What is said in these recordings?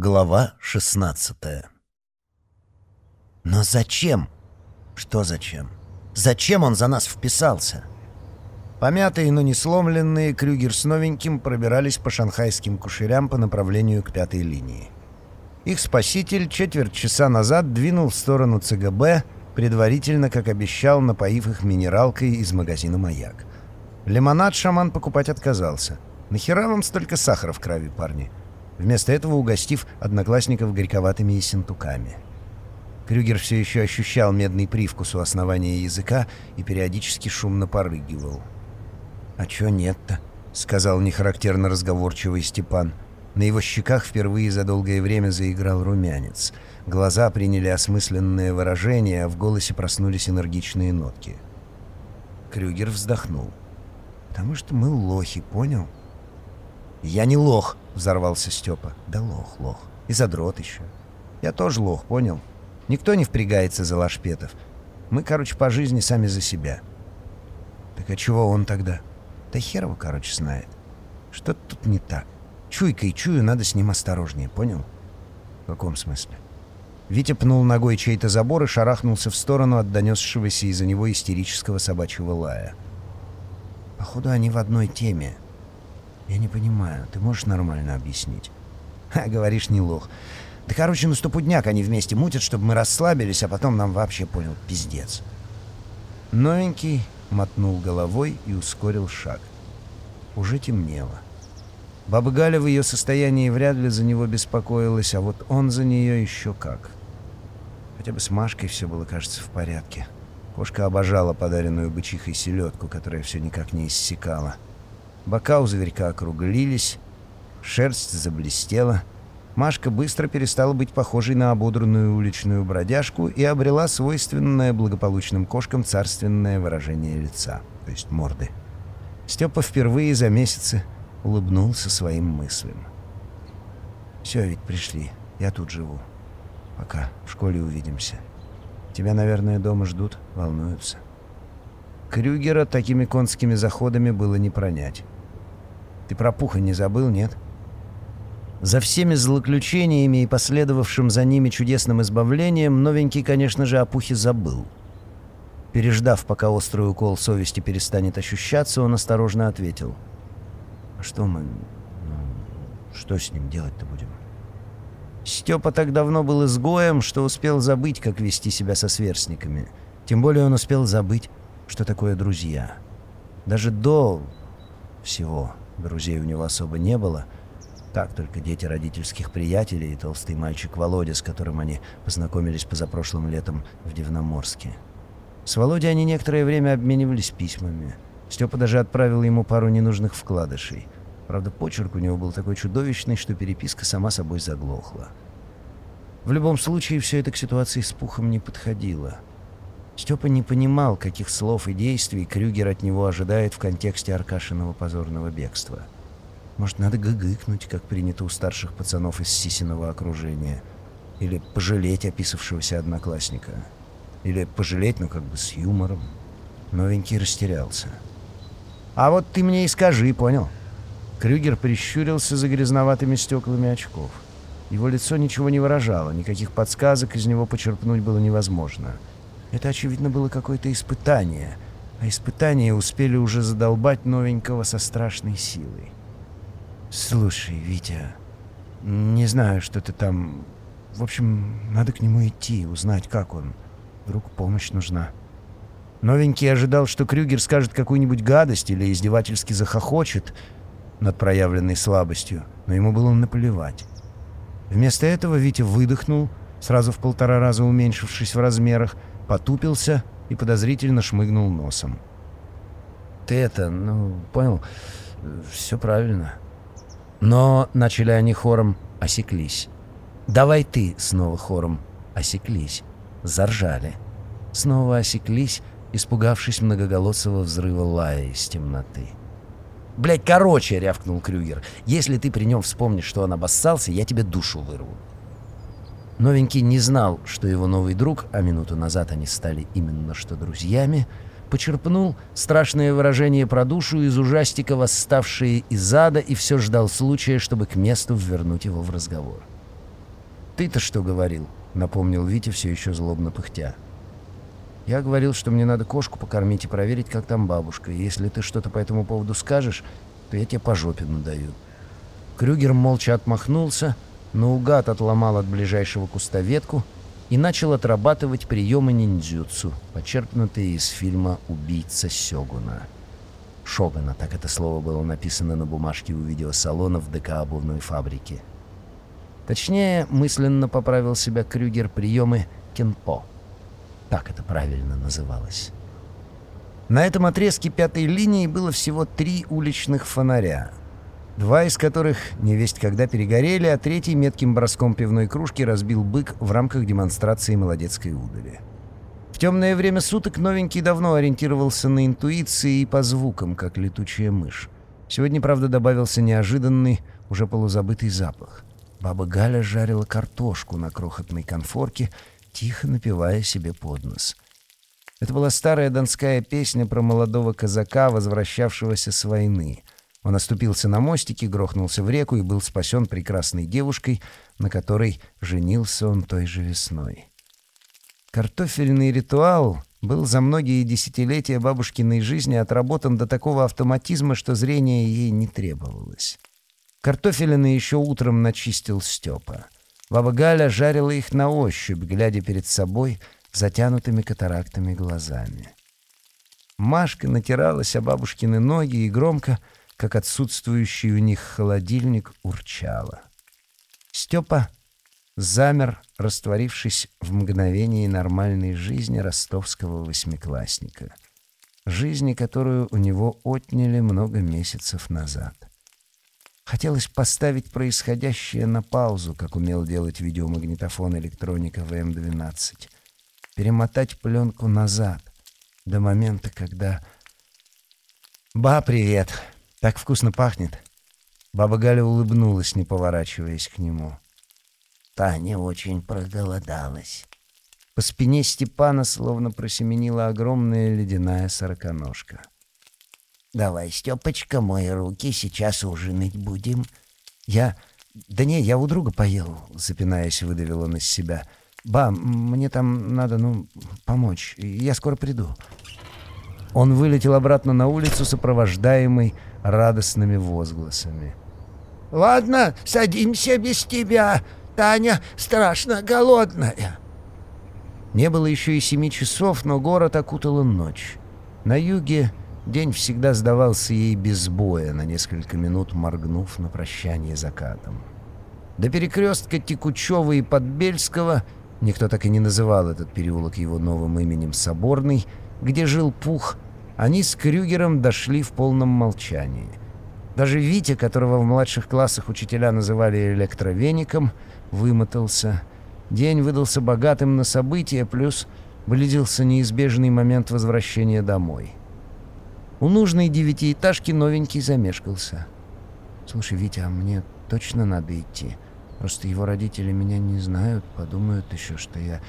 Глава 16 Но зачем? Что зачем? Зачем он за нас вписался? Помятые, но не сломленные, Крюгер с новеньким пробирались по шанхайским кушерям по направлению к пятой линии. Их спаситель четверть часа назад двинул в сторону ЦГБ, предварительно, как обещал, напоив их минералкой из магазина «Маяк». Лимонад шаман покупать отказался. Нахера вам столько сахара в крови, парни? Вместо этого угостив одноклассников горьковатыми ессентуками. Крюгер все еще ощущал медный привкус у основания языка и периодически шумно порыгивал. «А чё нет-то?» — сказал нехарактерно разговорчивый Степан. На его щеках впервые за долгое время заиграл румянец. Глаза приняли осмысленное выражение, а в голосе проснулись энергичные нотки. Крюгер вздохнул. «Потому что мы лохи, понял?» «Я не лох», — взорвался Степа. «Да лох, лох. И задрот еще. Я тоже лох, понял? Никто не впрягается за лашпетов. Мы, короче, по жизни сами за себя». «Так а чего он тогда?» «Да хер его, короче, знает. Что-то тут не так. Чуйкой чую, надо с ним осторожнее, понял?» «В каком смысле?» Витя пнул ногой чей-то забор и шарахнулся в сторону от донесшегося из-за него истерического собачьего лая. «Походу, они в одной теме», «Я не понимаю. Ты можешь нормально объяснить?» «Ха, говоришь, не лох. Да, короче, на стопудняк они вместе мутят, чтобы мы расслабились, а потом нам вообще, понял, пиздец». Новенький мотнул головой и ускорил шаг. Уже темнело. Баба Галя в ее состоянии вряд ли за него беспокоилась, а вот он за нее еще как. Хотя бы с Машкой все было, кажется, в порядке. Кошка обожала подаренную бычихой селедку, которая все никак не иссякала. — Бока у зверька округлились, шерсть заблестела. Машка быстро перестала быть похожей на ободранную уличную бродяжку и обрела свойственное благополучным кошкам царственное выражение лица, то есть морды. Степа впервые за месяцы улыбнулся своим мыслям. «Все, ведь пришли. Я тут живу. Пока. В школе увидимся. Тебя, наверное, дома ждут, волнуются». Крюгера такими конскими заходами было не пронять. Ты про Пуха не забыл, нет? За всеми злоключениями и последовавшим за ними чудесным избавлением новенький, конечно же, о Пухе забыл. Переждав, пока острый укол совести перестанет ощущаться, он осторожно ответил. «А что мы... Ну, что с ним делать-то будем?» Степа так давно был изгоем, что успел забыть, как вести себя со сверстниками. Тем более он успел забыть, что такое друзья. Даже до всего. Друзей у него особо не было. Так, только дети родительских приятелей и толстый мальчик Володя, с которым они познакомились позапрошлым летом в Дивноморске. С Володей они некоторое время обменивались письмами. Степа даже отправил ему пару ненужных вкладышей. Правда, почерк у него был такой чудовищный, что переписка сама собой заглохла. В любом случае, все это к ситуации с Пухом не подходило. Степа не понимал, каких слов и действий Крюгер от него ожидает в контексте Аркашиного позорного бегства. Может, надо гыгыкнуть, как принято у старших пацанов из Сисиного окружения. Или пожалеть описавшегося одноклассника. Или пожалеть, ну как бы с юмором. Новенький растерялся. «А вот ты мне и скажи, понял?» Крюгер прищурился за грязноватыми стеклами очков. Его лицо ничего не выражало, никаких подсказок из него почерпнуть было невозможно — это, очевидно, было какое-то испытание, а испытания успели уже задолбать новенького со страшной силой. «Слушай, Витя, не знаю, что ты там... В общем, надо к нему идти, узнать, как он. Вдруг помощь нужна». Новенький ожидал, что Крюгер скажет какую-нибудь гадость или издевательски захохочет над проявленной слабостью, но ему было наплевать. Вместо этого Витя выдохнул, сразу в полтора раза уменьшившись в размерах, потупился и подозрительно шмыгнул носом. «Ты это, ну, понял, все правильно». Но начали они хором, осеклись. «Давай ты» снова хором, осеклись. Заржали. Снова осеклись, испугавшись многоголосого взрыва лая из темноты. «Блядь, короче!» — рявкнул Крюгер. «Если ты при нем вспомнишь, что он обоссался, я тебе душу вырву». Новенький не знал, что его новый друг, а минуту назад они стали именно что друзьями, почерпнул страшное выражение про душу из ужастика, восставшие из ада, и все ждал случая, чтобы к месту вернуть его в разговор. ты-то что говорил?» — напомнил Витя, все еще злобно пыхтя. «Я говорил, что мне надо кошку покормить и проверить, как там бабушка. И если ты что-то по этому поводу скажешь, то я тебе по жопе надаю». Крюгер молча отмахнулся, наугад отломал от ближайшего куста ветку и начал отрабатывать приемы ниндзюцу, почерпнутые из фильма «Убийца Сёгуна». Шогана, так это слово было написано на бумажке у видеосалона в ДК обувной фабрики. Точнее, мысленно поправил себя Крюгер приемы кенпо. Так это правильно называлось. На этом отрезке пятой линии было всего три уличных фонаря. Два из которых невесть когда перегорели, а третий метким броском пивной кружки разбил бык в рамках демонстрации молодецкой удали. В темное время суток новенький давно ориентировался на интуиции и по звукам, как летучая мышь. Сегодня, правда, добавился неожиданный, уже полузабытый запах. Баба Галя жарила картошку на крохотной конфорке, тихо напивая себе под нос. Это была старая донская песня про молодого казака, возвращавшегося с войны. Он оступился на мостике, грохнулся в реку и был спасен прекрасной девушкой, на которой женился он той же весной. Картофельный ритуал был за многие десятилетия бабушкиной жизни отработан до такого автоматизма, что зрение ей не требовалось. Картофелины еще утром начистил Степа. Баба Галя жарила их на ощупь, глядя перед собой затянутыми катарактами глазами. Машка натиралась о бабушкины ноги и громко, как отсутствующий у них холодильник, урчала. Степа замер, растворившись в мгновении нормальной жизни ростовского восьмиклассника. Жизни, которую у него отняли много месяцев назад. Хотелось поставить происходящее на паузу, как умел делать видеомагнитофон электроника ВМ-12. Перемотать пленку назад, до момента, когда... «Ба, привет! Так вкусно пахнет!» Баба Галя улыбнулась, не поворачиваясь к нему. Таня очень проголодалась. По спине Степана словно просеменила огромная ледяная сороконожка. «Давай, Степочка, мои руки, сейчас ужинать будем». «Я... Да не, я у друга поел», — запинаясь, выдавил он из себя. «Ба, мне там надо, ну, помочь. Я скоро приду». Он вылетел обратно на улицу, сопровождаемый радостными возгласами. «Ладно, садимся без тебя», Таня страшно голодная». Не было еще и семи часов, но город окутала ночь. На юге день всегда сдавался ей без боя, на несколько минут моргнув на прощание закатом. До перекрестка Текучева и Подбельского, никто так и не называл этот переулок его новым именем Соборный, где жил Пух, они с Крюгером дошли в полном молчании. Даже Витя, которого в младших классах учителя называли электровеником, вымотался. День выдался богатым на события, плюс близился неизбежный момент возвращения домой. У нужной девятиэтажки новенький замешкался. «Слушай, Витя, а мне точно надо идти? Просто его родители меня не знают, подумают еще, что я...»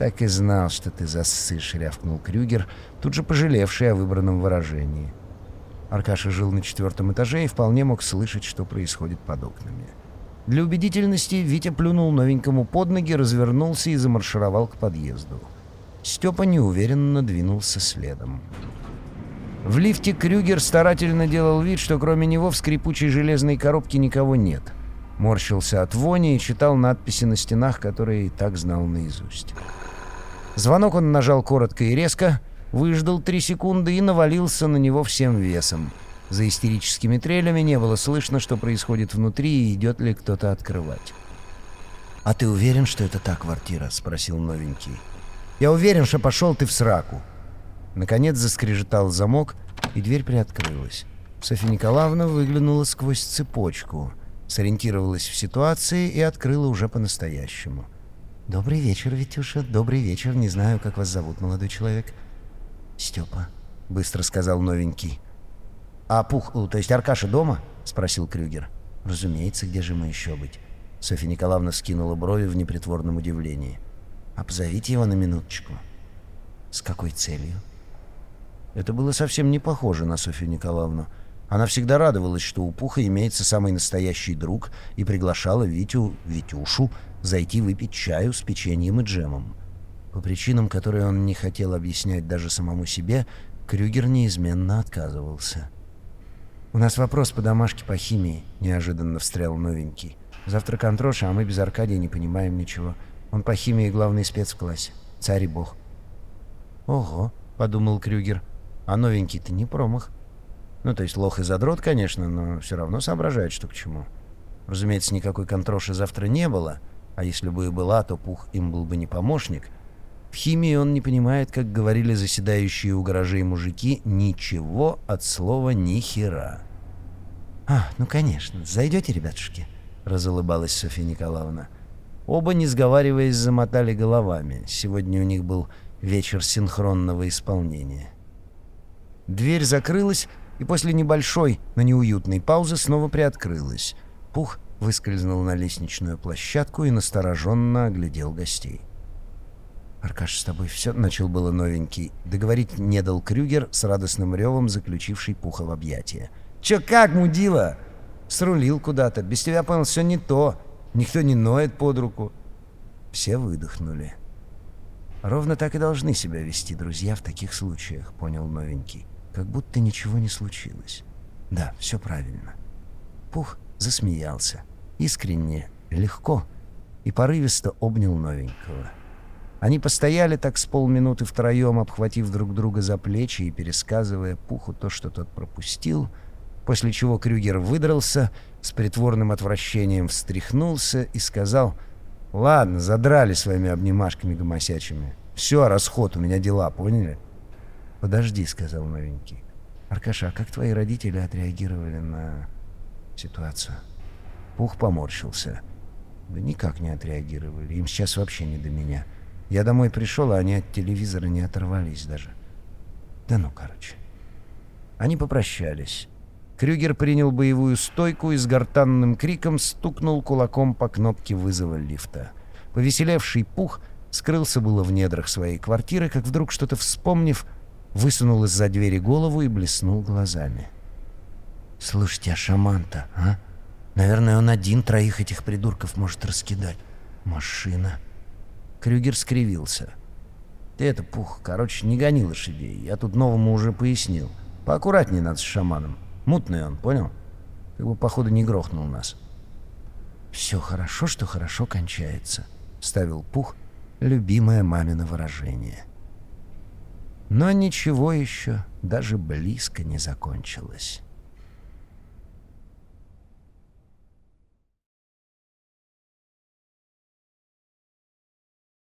«Так и знал, что ты засышь», — рявкнул Крюгер, тут же пожалевший о выбранном выражении. Аркаша жил на четвертом этаже и вполне мог слышать, что происходит под окнами. Для убедительности Витя плюнул новенькому под ноги, развернулся и замаршировал к подъезду. Степа неуверенно двинулся следом. В лифте Крюгер старательно делал вид, что кроме него в скрипучей железной коробке никого нет. Морщился от вони и читал надписи на стенах, которые и так знал наизусть. Звонок он нажал коротко и резко, выждал три секунды и навалился на него всем весом — за истерическими трелями не было слышно, что происходит внутри и идет ли кто-то открывать. «А ты уверен, что это та квартира?» — спросил новенький. «Я уверен, что пошел ты в сраку». Наконец заскрежетал замок, и дверь приоткрылась. Софья Николаевна выглянула сквозь цепочку, сориентировалась в ситуации и открыла уже по-настоящему. «Добрый вечер, Витюша, добрый вечер. Не знаю, как вас зовут, молодой человек». «Степа», — быстро сказал новенький. «А Пух, то есть Аркаша дома?» — спросил Крюгер. «Разумеется, где же мы еще быть?» Софья Николаевна скинула брови в непритворном удивлении. «А позовите его на минуточку». «С какой целью?» Это было совсем не похоже на Софью Николаевну. Она всегда радовалась, что у Пуха имеется самый настоящий друг, и приглашала Витю, Витюшу, зайти выпить чаю с печеньем и джемом. По причинам, которые он не хотел объяснять даже самому себе, Крюгер неизменно отказывался. «У нас вопрос по домашке по химии», — неожиданно встрял новенький. «Завтра контроша, а мы без Аркадия не понимаем ничего. Он по химии главный спец в классе. Царь и бог». «Ого», — подумал Крюгер, — «а новенький-то не промах». Ну, то есть лох и задрот, конечно, но все равно соображает, что к чему. Разумеется, никакой контроши завтра не было, а если бы и была, то Пух им был бы не помощник. В химии он не понимает, как говорили заседающие у гаражей мужики, ничего от слова ни хера. «А, ну конечно, зайдете, ребятушки?» — разулыбалась Софья Николаевна. Оба, не сговариваясь, замотали головами. Сегодня у них был вечер синхронного исполнения. Дверь закрылась, и после небольшой, но неуютной паузы снова приоткрылась. Пух выскользнул на лестничную площадку и настороженно оглядел гостей. «Аркаш, с тобой все?» — начал было новенький. Договорить не дал Крюгер с радостным ревом, заключивший Пуха в объятия. «Че как, мудила?» «Срулил куда-то. Без тебя, понял, все не то. Никто не ноет под руку». Все выдохнули. «Ровно так и должны себя вести друзья в таких случаях», — понял новенький как будто ничего не случилось. Да, все правильно. Пух засмеялся. Искренне, легко и порывисто обнял новенького. Они постояли так с полминуты втроем, обхватив друг друга за плечи и пересказывая Пуху то, что тот пропустил, после чего Крюгер выдрался, с притворным отвращением встряхнулся и сказал «Ладно, задрали своими обнимашками гомосячими. Все, расход, у меня дела, поняли?» «Подожди», — сказал новенький. «Аркаша, а как твои родители отреагировали на ситуацию?» Пух поморщился. «Да никак не отреагировали. Им сейчас вообще не до меня. Я домой пришел, а они от телевизора не оторвались даже. Да ну, короче». Они попрощались. Крюгер принял боевую стойку и с гортанным криком стукнул кулаком по кнопке вызова лифта. Повеселевший Пух скрылся было в недрах своей квартиры, как вдруг что-то вспомнив, высунул из-за двери голову и блеснул глазами. «Слушайте, а шаман-то, а? Наверное, он один троих этих придурков может раскидать. Машина». Крюгер скривился. «Ты это, Пух, короче, не гони лошадей. Я тут новому уже пояснил. Поаккуратнее надо с шаманом. Мутный он, понял? Как бы, походу, не грохнул нас». «Все хорошо, что хорошо кончается», — ставил Пух любимое мамино выражение. Но ничего еще даже близко не закончилось.